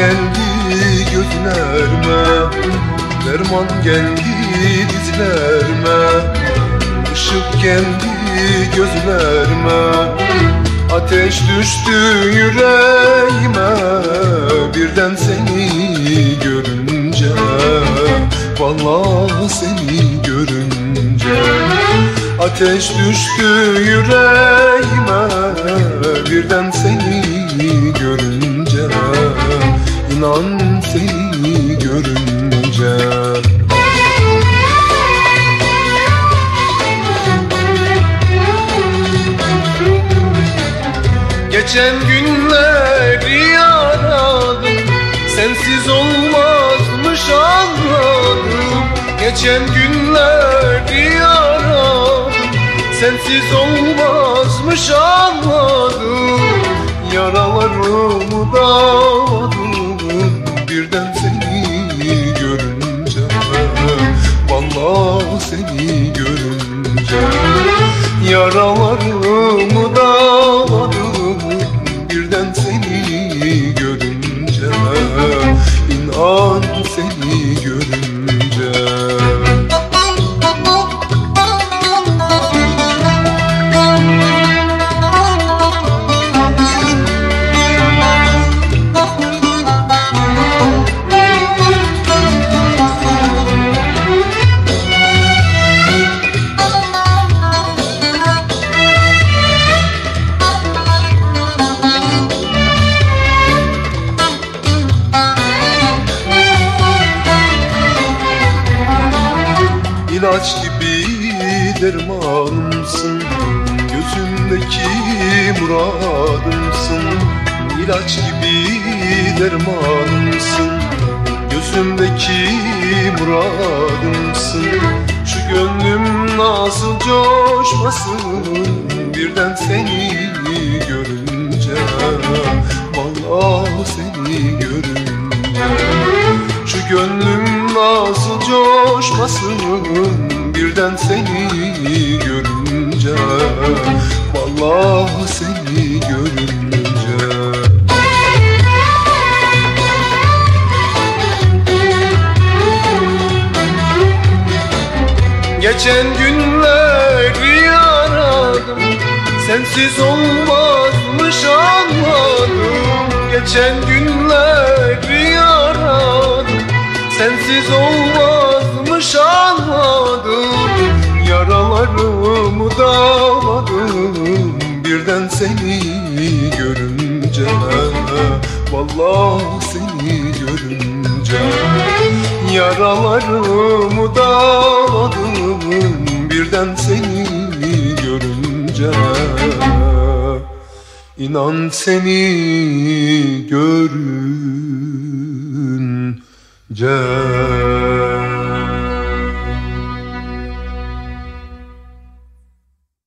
geldi gözlerime Derman geldi dizlerime Işık geldi gözlerime Ateş düştü yüreğime. Birden seni görünce. Vallahi seni görünce. Ateş düştü yüreğime. Birden seni İnan seni görünce Geçen günleri aradım Sensiz olmazmış anladım. Geçen günleri aradım Sensiz olmazmış anladım. Yaralarımı dağladım Yaralarımı dağladım. Birden seni görünce İnan seni görünce Gibi dermanımsın Gözümdeki muradımsın. İlaç gibi dermanımsın Gözümdeki muradımsın. Şu gönlüm nasıl coşmasın Birden seni görünce. Vallahi seni görünce. Şu gönlüm nasıl coşmasın Birden seni görünce Vallahi seni görünce. Geçen günleri aradım Sensiz olmazmış anladım. Geçen günleri aradım Sensiz olmazmış anladım seni görünce Vallahi seni görünce Yaralarımı dağladım Birden seni görünce İnan seni görünce